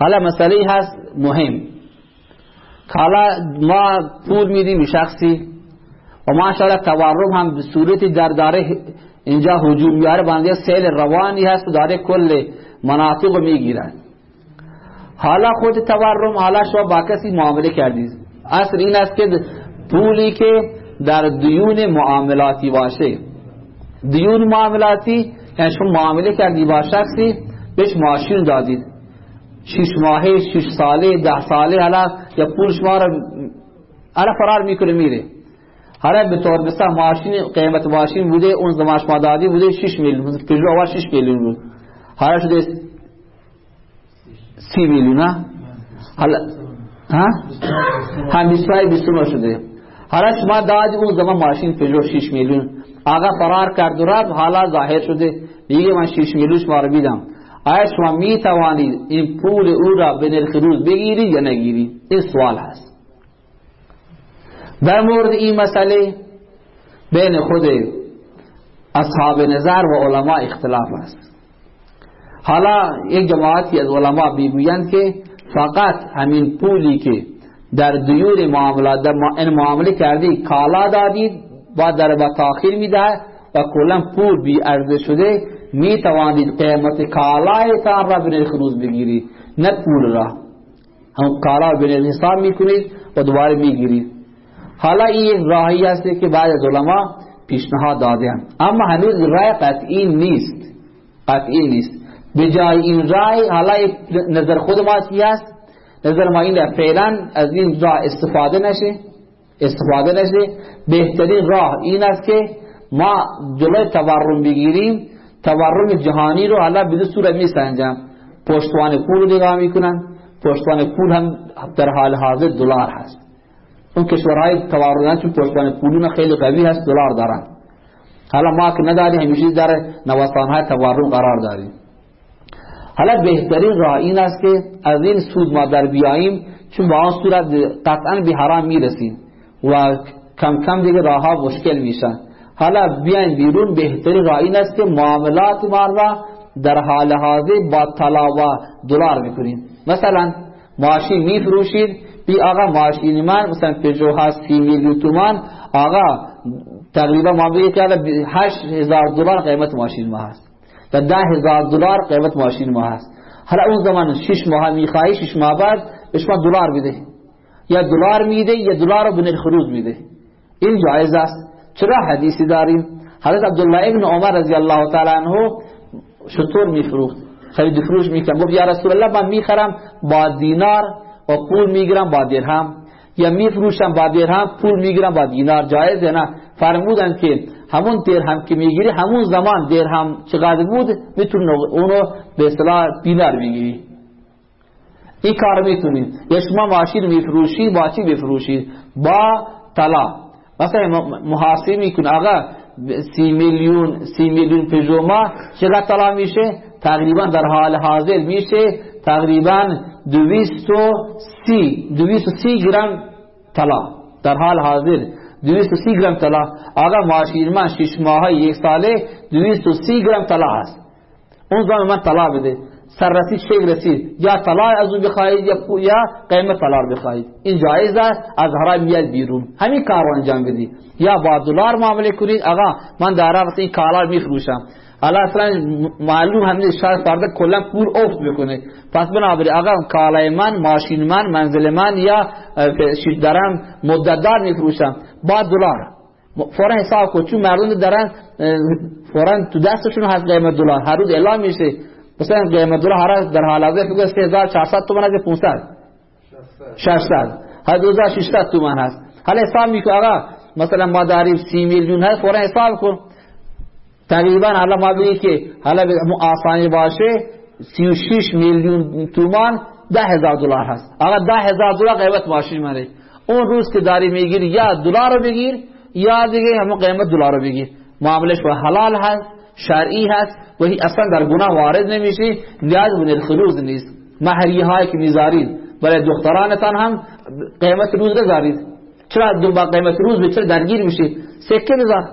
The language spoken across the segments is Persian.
حالا مسئله هست مهم. حالا ما پول میدیم شخصی و ماشاءالله تورم هم به صورتی در داره اینجا حجوم میاره بنده سیل روانی هست و داره کل مناطق می‌گیرن. حالا خود تورم حالا شما با کسی معامله کردید. اصل این است که پولی که در دیون معاملاتی باشه. دیون معاملاتی یعنی شما معامله کردی با شخصی بهش ماشین دادید. شش ماهه شش ساله ده ساله حالا یا پول شما را حالا فرار می‌کنه میره. حالا به طور مثلا ماشین قیمت ماشین بوده اون زمان شما دادی بوده 6 میلیون پیجو اول 6 میلیون بود. حالا شده 30 میلیون ها؟ حالا ها؟ هم 25 29 شده. حالا شما دادی اون زمان ماشین پیجو 6 میلیون. آقا فرار کرد و حالا ظاهر شده. میگه من 6 میلیون شما رو میدم. آیا شما می توانید این پول او را به نرخ روز بگیرید یا نگیرید؟ این سوال هست در مورد این مسئله بین خود اصحاب نظر و علما اختلاف است. حالا یک جماعتی از علما بیگویند که فقط همین پولی که در دیور معاملات در این معامله کردی کالا دادید با در با تاخیر میده و کلا پول بی ارزش شده می توانید قیمت کالای تان را به روز بگیرید. نه پول را. هم کالا به حساب می‌کنید و دوباره می‌گیرید. حالا این راهی است که بعد از علما پیشنهاد دادن اما هنوز رای قطعی نیست. قطعی نیست. به جای این رای حالا نظر خود ما چی است؟ نظر ما این فعلا از این راه استفاده نشه. استفاده نشه. بهترین راه این است که ما جلوی تورم بگیریم. تورم جهانی رو حالا به صورت می سنجم پشتوان پول رو نگاه می‌کنن. پشتوان پول هم در حال حاضر دلار هست. اون کشورهای تورم چون پشتوان پولون خیلی قوی هست دلار دارن. حالا ما که نداریم همیشه در نوسانهای تورم قرار داریم. حالا بهترین راه این است که از این سود ما در بیاییم چون با آن صورت قطعا به حرام می‌رسیم و کم کم دیگه راه ها مشکل میشن. حالا بیاین بیرون بهترین راه است که معاملات ما را در حال حاضر با طلا و دلار می‌کنیم مثلا ماشین میفروشید بی آقا ماشین من مثلا پژو هست سی میلیون تومان آقا تقریبا ما بگید که هشت هزار دلار قیمت ماشین ما هست. و ده هزار دلار قیمت ماشین ما هست. حالا اون زمان شش ماه می‌خواهی شش ماه بعد به شما دلار میده. یا دلار میده یا دلار رو به میده. این جایز است. چرا حدیثی داریم؟ حضرت عبدالله ابن عمر رضی الله تعالی عنه شطور میفروخت. خرید فروش می‌کنم گفت یا رسول الله من می‌خرم با دینار و پول می‌گیرم با درهم. یا میفروشم با درهم پول می‌گیرم با دینار. جایز نه؟ فرمودن که همون درهم که می‌گیری همون زمان درهم چقدر بود؟ می‌تونی اونو به اصطلاح دینار بگیری. این کار می‌تونید. یا شما ماشین میفروشید با چی بفروشید. با طلا. مثلا محاسبه می‌کنه. آقا سی میلیون سی میلیون پژو چقدر طلا میشه؟ تقریبا در حال حاضر میشه تقریبا دویست و سی دویست و سی گرم طلا. در حال حاضر. دویست و سی گرم طلا. آقا ماشین من شش ماه یک ساله دویست و سی گرم طلا هست. اون زمان من طلا بده سر رسید شیخ رسید؟ یا طلا از اون بخواهید یا, یا قیمت طلا بخواهید. این جایز است از حرام میاد بیرون. همین کار رو انجام بدید. یا با دلار معامله کنید. آقا من در عرب این کالا میفروشم. حالا اصلا معلوم همین شاید فردا کلا پول افت بکنه پس بنابراین آقا کالای من ماشین من منزل من یا دارم مدت دار میفروشم. با دلار فورا حساب کن. چون مردم دارن فورا تو دستشون هست قیمت دلار. هر روز اعلام میشه. مثلا قیمت دلار هر در حال حاضر فکر 3400 تومان از 500 600 هر 2600 تومان هست. حالا حساب می‌کنه آقا مثلا ما داریم 30 میلیون هست فورا حساب کن. تقریبا حالا ما بگیم که حالا آسانی باشه 36 میلیون تومان ده هزار دلار هست. آقا ده هزار دلار قیمت ماشین منه اون روز که داری می‌گیری یا دلار رو بگیر یا دیگه همون قیمت دلار رو بگیر. معاملش با حلال هست. شرعی هست و اصلا در گناه وارد نمیشه نیاز به نرخ نیست. مهری هایی که می‌ذارید برای دخترانتان هم قیمت روز بذارید. چرا با قیمت روز به چرا درگیر میشید سکه بذار.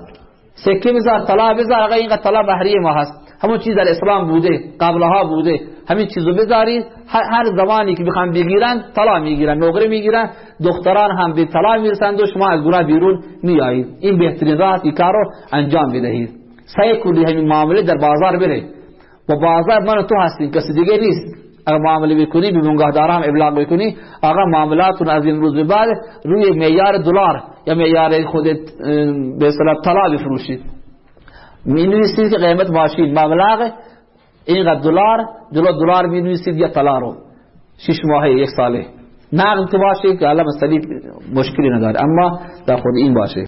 سکه بذار طلا بذار. آقا اینقدر طلا مهری ما هست. همون چیز در اسلام بوده قبلها بوده. همین چیزو بذارید. هر زمانی که بخوام بگیرن طلا می‌گیرن نقره می‌گیرن. دختران هم به طلا می‌رسند و شما از گناه بیرون میایید این بهترین راه کارو انجام بدهید. سعی کنید همین معامله در بازار بره و بازار من تو هستیم کسی دیگه نیست. اگر معامله بکنی به منگهدارا هم ابلاغ بکنی آقا معاملاتون از این روز بعد روی معیار دلار یا معیار خود به اصطلاح طلا بفروشید می که قیمت ماشین مبلغ اینقدر دلار جلو دلار می یا طلا رو شش ماهه یک ساله. نقد باشه که الان مسئله مشکلی نداره. اما در خود این باشه.